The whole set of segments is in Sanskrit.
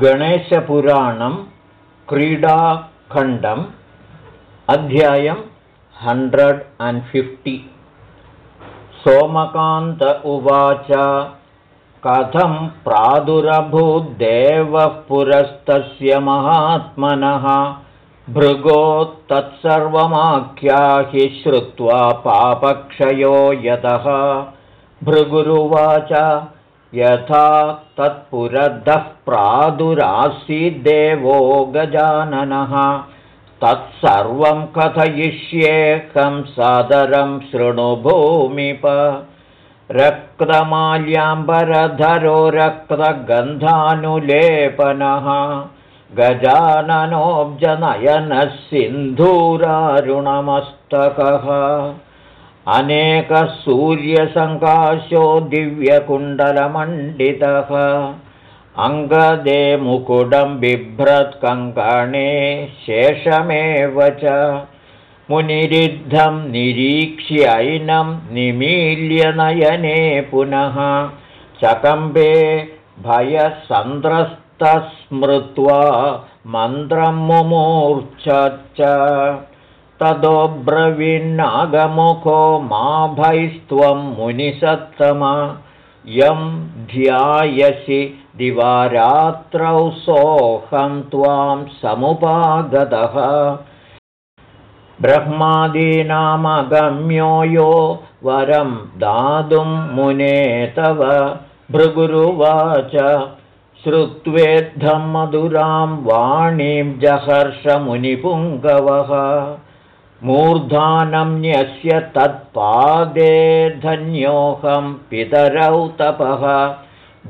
गणेशपुराणं क्रीडाखण्डम् अध्यायं हण्ड्रेड् अण्ड् फिफ्टि। सोमकान्त उवाच कथं प्रादुरभूद्देवः पुरस्तस्य महात्मनः तत्सर्वमाख्याहि श्रुत्वा पापक्षयो यतः। भृगुरुवाच यथा तत्पुरद्धः प्रादुरासीद्देवो गजाननः। तत्सर्वं कथयिष्येकं सादरं शृणुभूमिप रक्तमाल्याम्बरधरो रक्तगन्धानुलेपनः। गजाननोऽब्जनयनः सिन्धूरारुणमस्तकः अनेकः सूर्यसङ्काशो दिव्यकुण्डलमण्डितः। अङ्गदे मुकुडं बिभ्रत्कङ्कणे शेषमेव च। मुनिरिद्धं निरीक्ष्यैनं निमील्यनयने पुनः। चकम्बे भयसन्द्रस्तस्मृत्वा मन्त्रं तदोब्रवीन्नागमुखो मा भैस्त्वं मुनिसत्तम। यं ध्यायसि दिवारात्रौ सोऽहं त्वां समुपागतः। ब्रह्मादीनामगम्यो यो वरं दातुं मुने तव। भृगुरुवाच श्रुत्वेद्धं मधुरां वाणीं जहर्षमुनिपुङ्गवः मूर्धानं न्यस्य तत्पादे धन्योऽहं पितरौ तपः।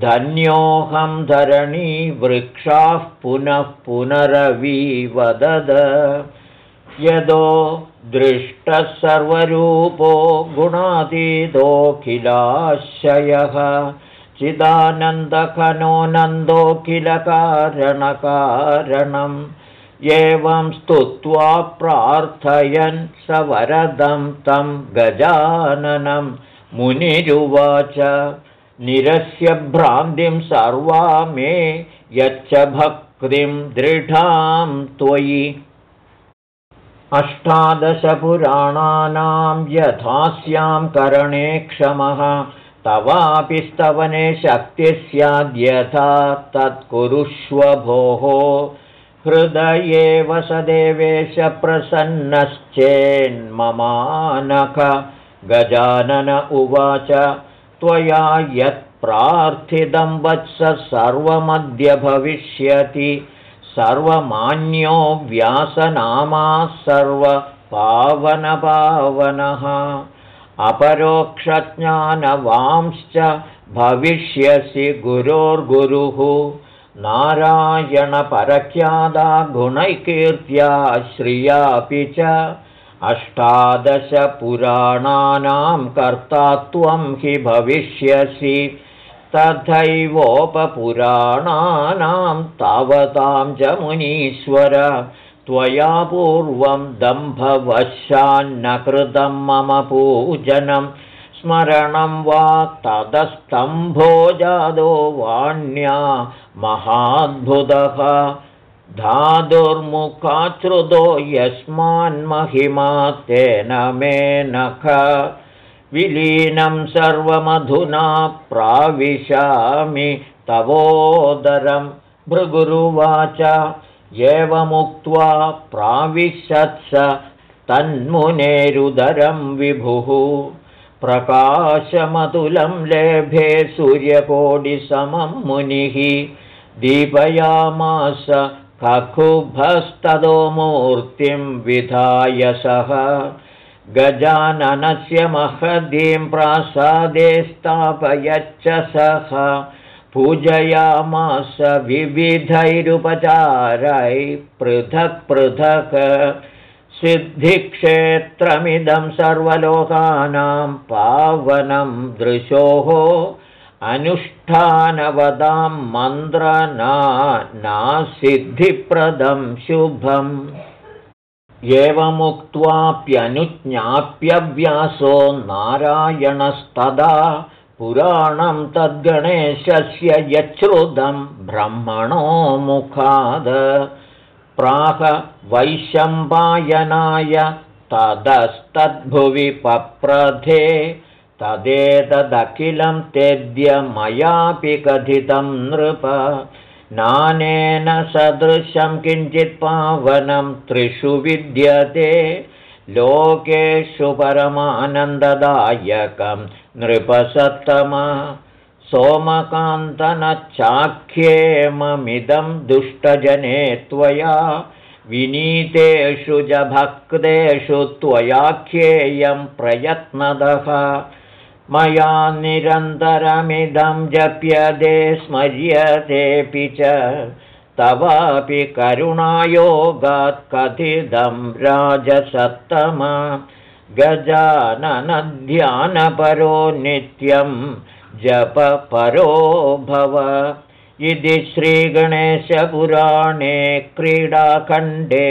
धन्योऽहं धरणी वृक्षाः पुनः पुनरविवदद यदो दृष्टः सर्वरूपो गुणातीतोऽखिलाशयः चिदानन्दखनो नन्दोऽखिलकारणकारणम् एवं स्तुत्वा प्रार्थयन् स वरदं तं गजाननं। मुनिरुवाच निरस्य भ्रान्तिं सर्वा मे यच्च भक्तिं दृढां त्वयि। अष्टादशपुराणानां यथास्यां करणे क्षमः तवापि स्तवने शक्तिः स्याद्यथा तत्कुरुष्व भोः हृदये वसदेवेश प्रसन्नश्चेन्ममानख। गजानन उवाच त्वया यत्प्रार्थितं वत्स सर्वमद्य भविष्यति। सर्वमान्यो व्यासनामा सर्वपावनपावनः। अपरोक्षज्ञानवांश्च भविष्यसि गुरोर्गुरुः नारायणपरख्यादा गुणैकीर्त्या श्रियापि च अष्टादशपुराणानां कर्ता त्वं हि भविष्यसि। तथैवोपपुराणानां तावतां च मुनीश्वर त्वया पूर्वं दम्भवशान्न कृतं मम पूजनं स्मरणं वा तदस्तम्भो जादो वाण्या महाद्भुतः। धातुर्मुखाश्रुतो यस्मान्महिमा तेन मे नख। विलीनं सर्वमधुना प्राविशामि तवोदरं। भृगुरुवाच एवमुक्त्वा प्राविशत्स तन्मुनेरुदरं विभुः प्रकाशमतुलं लेभे सूर्यकोटिसमं मुनिः दीपयामास ककुभस्तदो मूर्तिं विधाय सः। गजाननस्य महदीं प्रासादे स्थापयच्च सः। पूजयामास विविधैरुपचारै पृथक् पृथक् सिद्धिक्षेत्रमिदं सर्वलोकानां पावनं दृशोः अनुष्ठानवदां मन्त्रनासिद्धिप्रदं शुभम्। एवमुक्त्वाप्यनुज्ञाप्यव्यासो नारायणस्तदा पुराणं तद्गणेशस्य यच्छ्रुतं ब्रह्मणो मुखाद प्राह वैशम्पायनाय तदस्तद्भुवि पप्रथे तदेतदखिलं तेद्य मयापि कथितं नृप। नानेन सदृशं किञ्चित् पावनं त्रिषु विद्यते। लोकेषु परमानन्ददायकं नृपसत्तम सोमकान्तनच्चाख्येममिदं दुष्टजने त्वया विनीतेषु च भक्तेषु त्वयाख्येयं प्रयत्नदः। मया निरन्तरमिदं जप्यते स्मर्यतेऽपि च। तवापि करुणायोगात् कथितं राजसत्तम। गजाननध्यानपरो नित्यं जपपरो भव। इति श्रीगणेशपुराणे क्रीडाखण्डे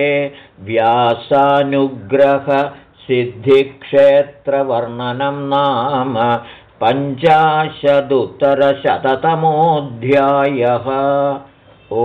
व्यासानुग्रहसिद्धिक्षेत्रवर्णनं नाम पञ्चाशदुत्तरशततमोऽध्यायः। ओ